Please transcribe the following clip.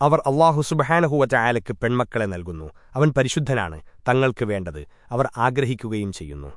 അവർ അള്ളാഹു സുബഹാനഹുവറ്റായാലയ്ക്ക് പെൺമക്കളെ നൽകുന്നു. അവൻ പരിശുദ്ധനാണ് തങ്ങൾക്ക് വേണ്ടത് അവർ ആഗ്രഹിക്കുകയും ചെയ്യുന്നു.